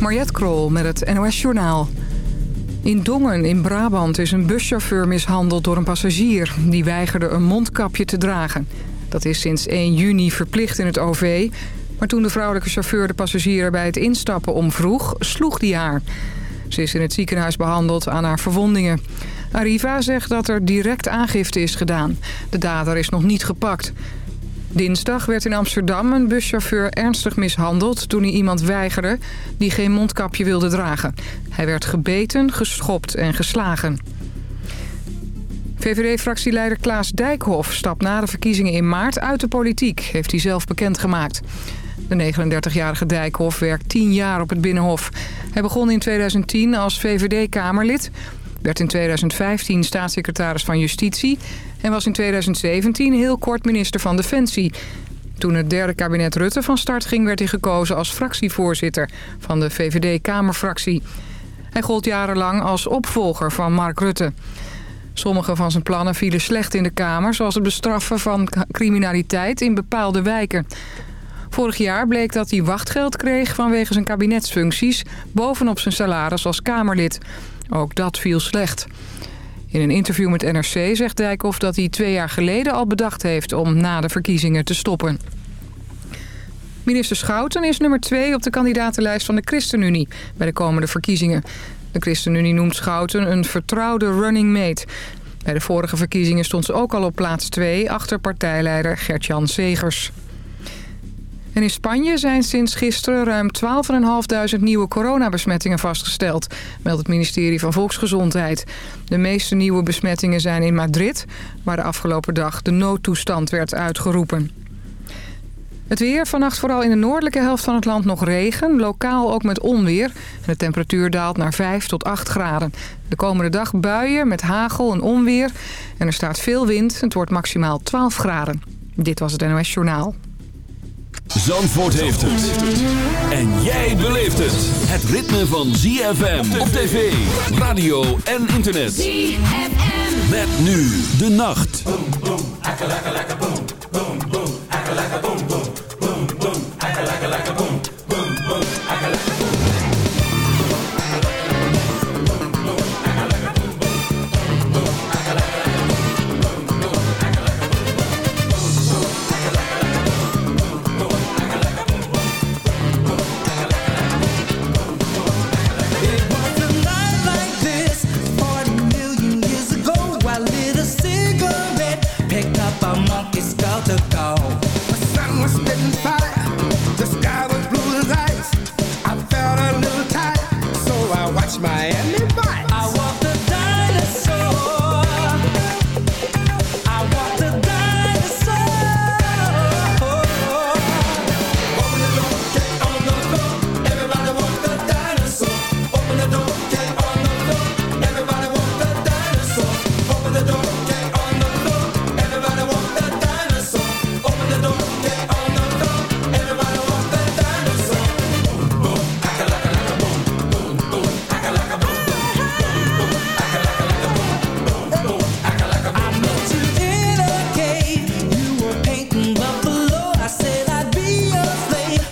Mariette Krol met het NOS Journaal. In Dongen in Brabant is een buschauffeur mishandeld door een passagier. Die weigerde een mondkapje te dragen. Dat is sinds 1 juni verplicht in het OV. Maar toen de vrouwelijke chauffeur de passagier bij het instappen omvroeg, sloeg die haar. Ze is in het ziekenhuis behandeld aan haar verwondingen. Arriva zegt dat er direct aangifte is gedaan. De dader is nog niet gepakt. Dinsdag werd in Amsterdam een buschauffeur ernstig mishandeld... toen hij iemand weigerde die geen mondkapje wilde dragen. Hij werd gebeten, geschopt en geslagen. VVD-fractieleider Klaas Dijkhoff stapt na de verkiezingen in maart uit de politiek... heeft hij zelf bekendgemaakt. De 39-jarige Dijkhoff werkt 10 jaar op het Binnenhof. Hij begon in 2010 als VVD-Kamerlid... werd in 2015 staatssecretaris van Justitie... en was in 2017 heel kort minister van Defensie... Toen het derde kabinet Rutte van start ging... werd hij gekozen als fractievoorzitter van de VVD-Kamerfractie. Hij gold jarenlang als opvolger van Mark Rutte. Sommige van zijn plannen vielen slecht in de Kamer... zoals het bestraffen van criminaliteit in bepaalde wijken. Vorig jaar bleek dat hij wachtgeld kreeg vanwege zijn kabinetsfuncties... bovenop zijn salaris als Kamerlid. Ook dat viel slecht. In een interview met NRC zegt Dijkhoff dat hij twee jaar geleden al bedacht heeft... om na de verkiezingen te stoppen. Minister Schouten is nummer twee op de kandidatenlijst van de ChristenUnie... bij de komende verkiezingen. De ChristenUnie noemt Schouten een vertrouwde running mate. Bij de vorige verkiezingen stond ze ook al op plaats 2... achter partijleider Gert-Jan Segers. En in Spanje zijn sinds gisteren ruim 12.500 nieuwe coronabesmettingen vastgesteld, meldt het ministerie van Volksgezondheid. De meeste nieuwe besmettingen zijn in Madrid, waar de afgelopen dag de noodtoestand werd uitgeroepen. Het weer, vannacht vooral in de noordelijke helft van het land nog regen. Lokaal ook met onweer. De temperatuur daalt naar 5 tot 8 graden. De komende dag buien met hagel en onweer. En er staat veel wind. Het wordt maximaal 12 graden. Dit was het NOS Journaal. Zandvoort heeft het. En jij beleeft het. Het ritme van ZFM op tv, radio en internet. ZFM. Met nu de nacht. Boom, boom, akka, laka, laka, boom. Boom, boom, akka, laka, boom, boom. Boom, boom, akka, laka, boom. Boom,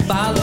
Follow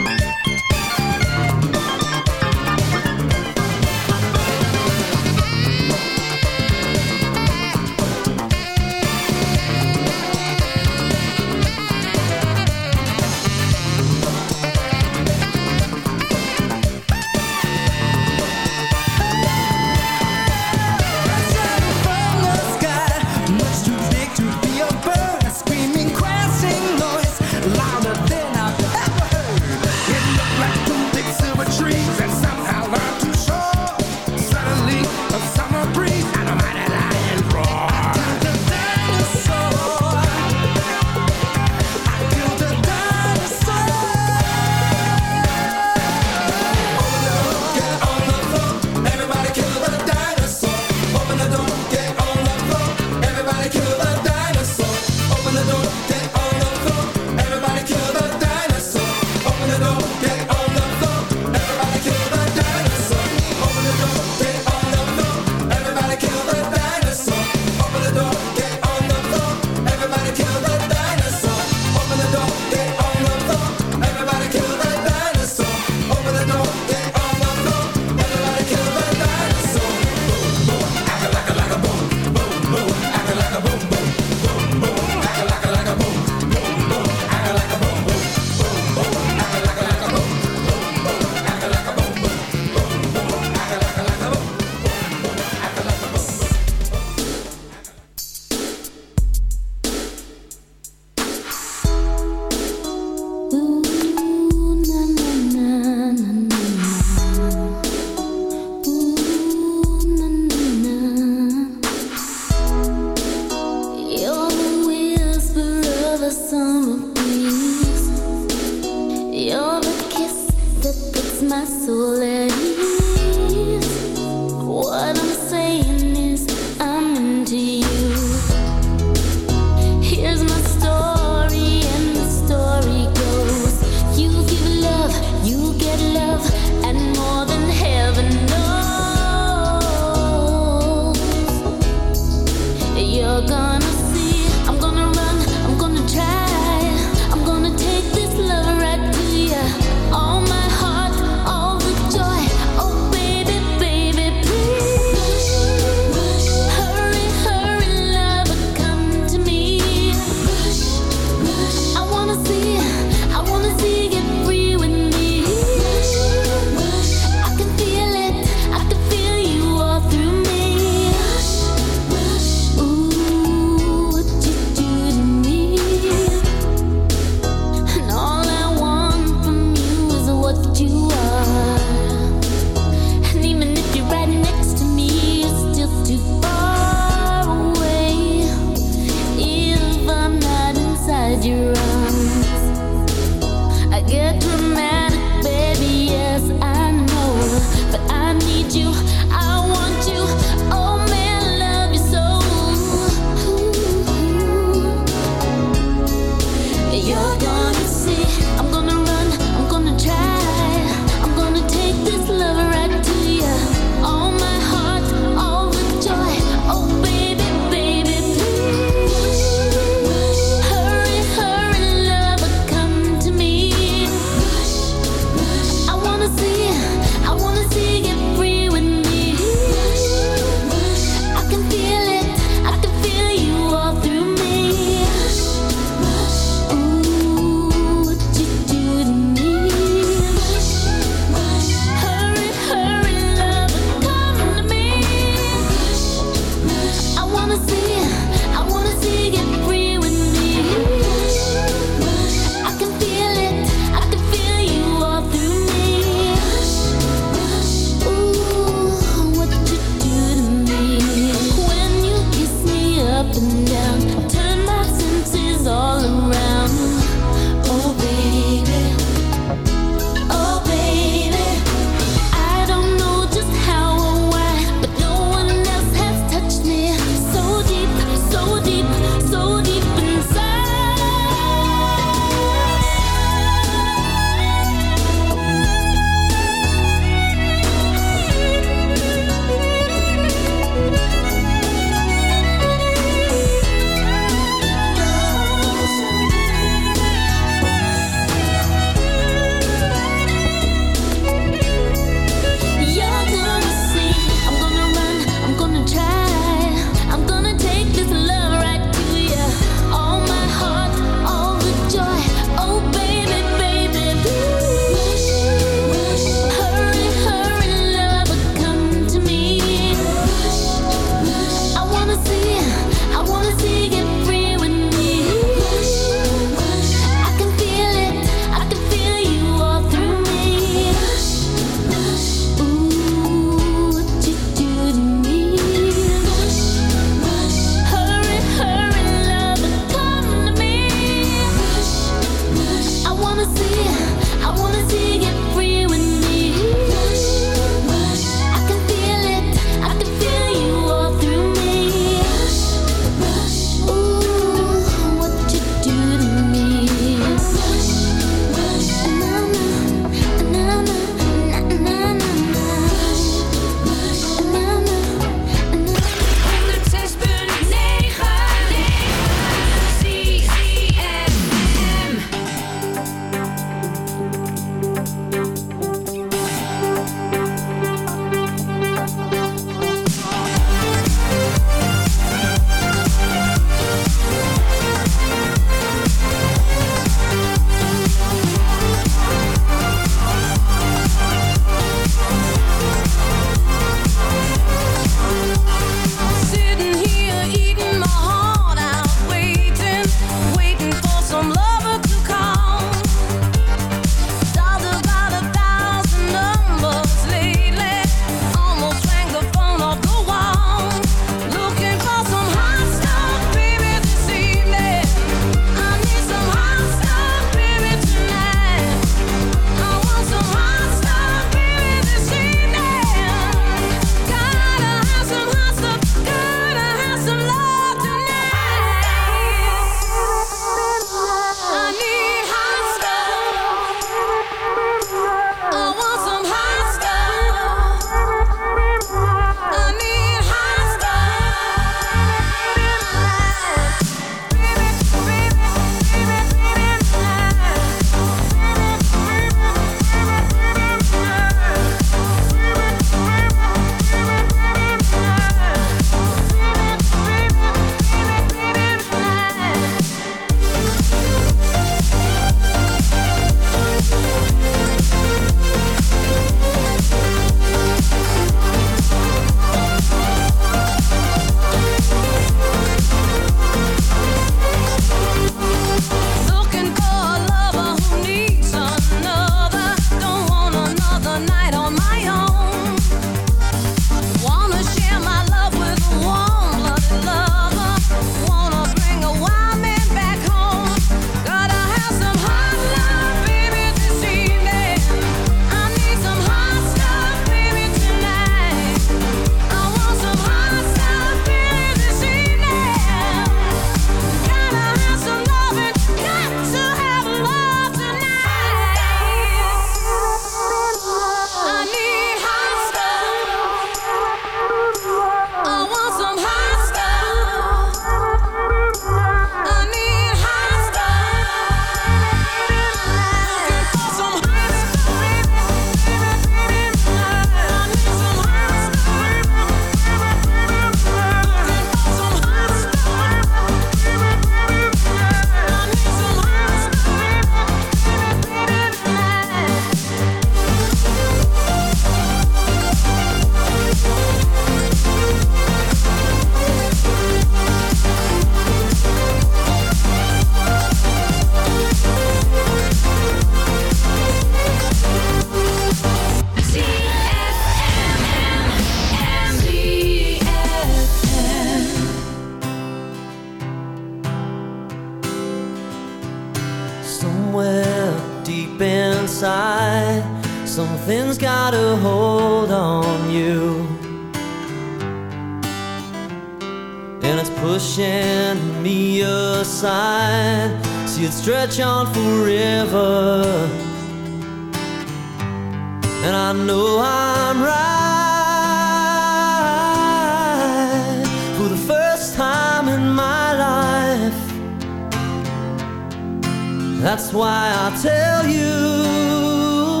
I'll tell you,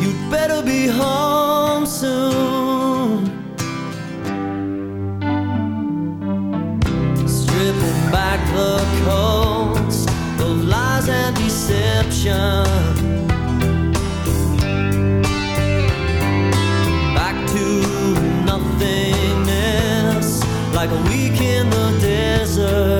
you'd better be home soon. Stripping back the coats of lies and deception. back to nothingness, like a week in the desert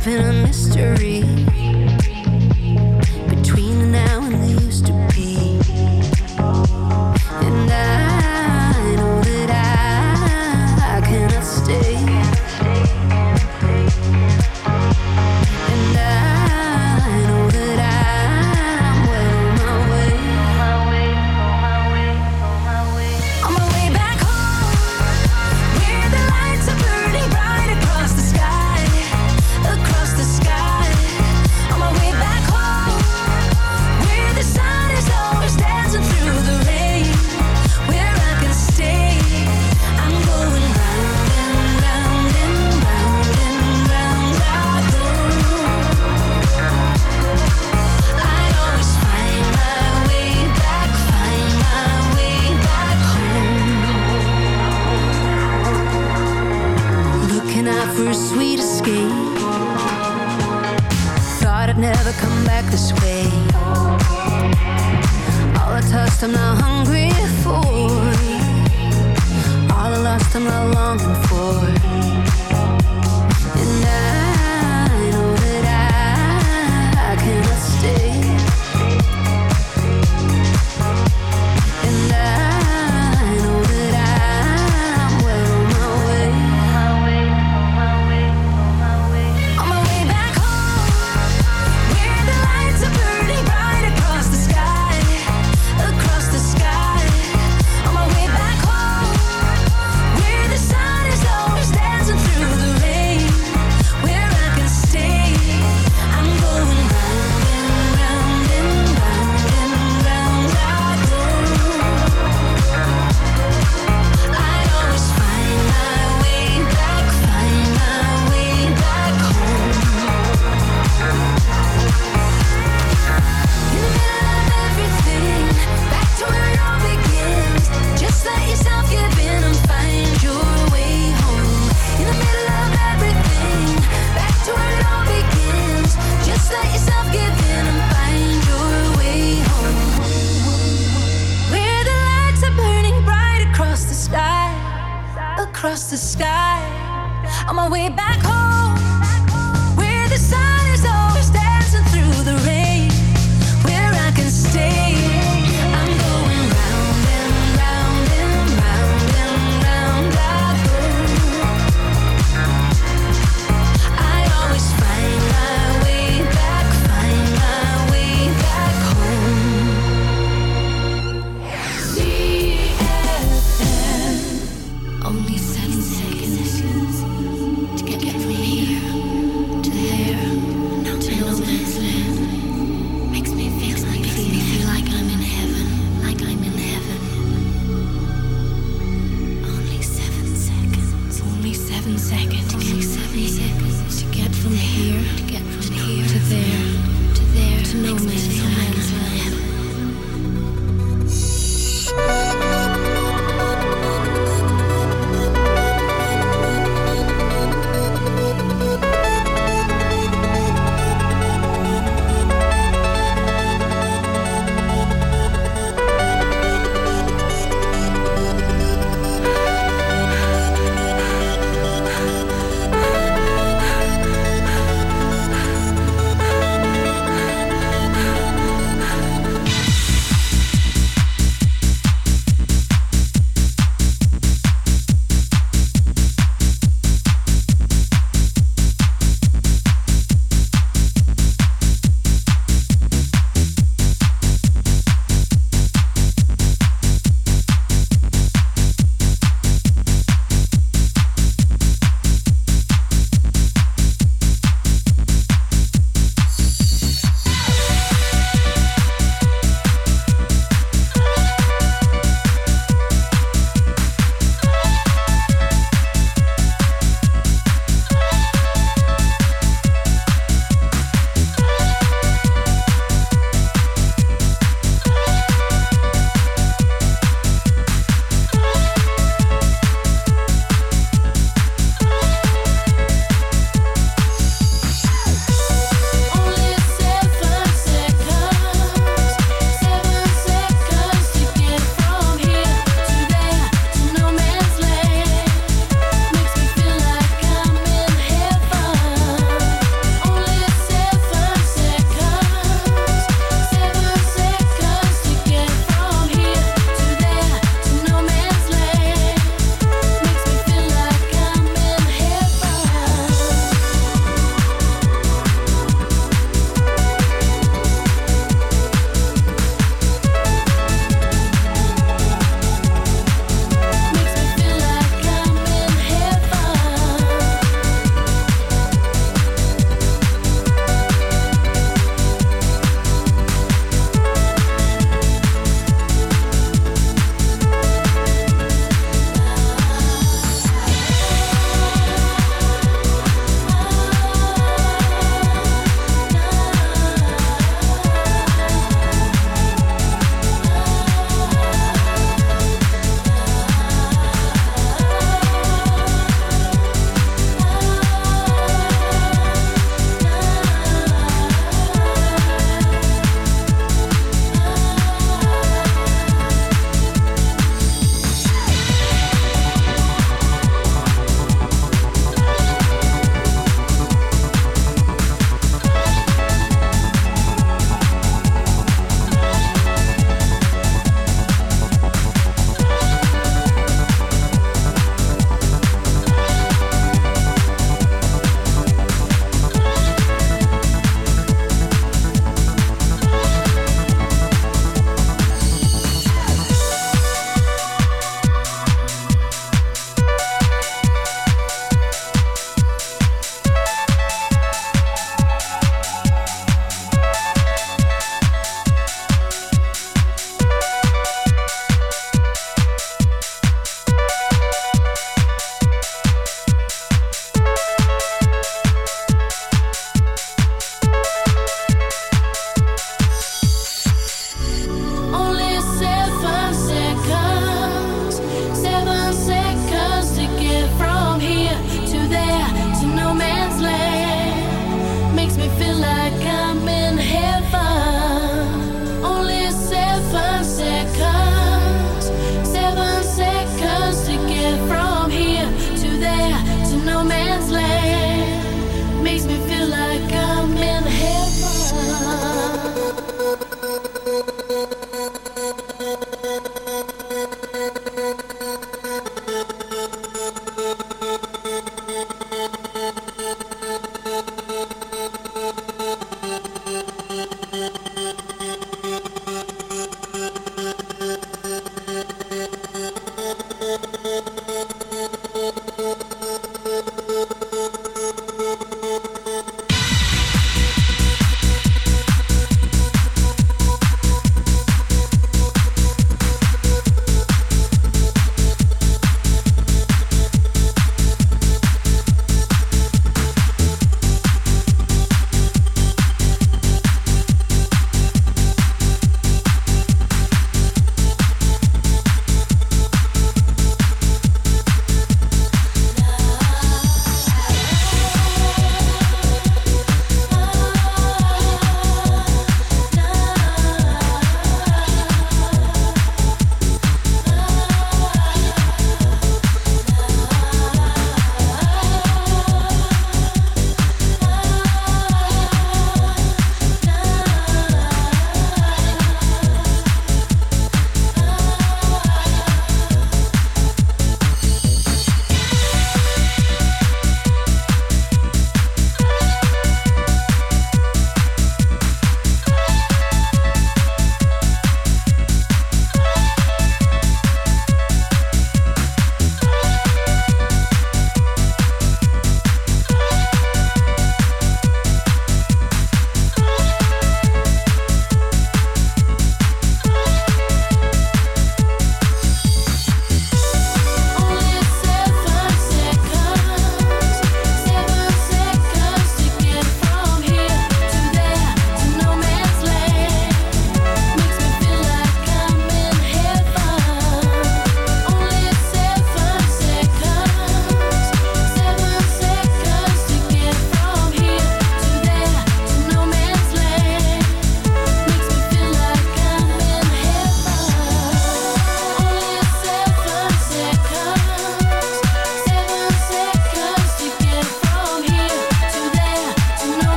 Up in a mystery.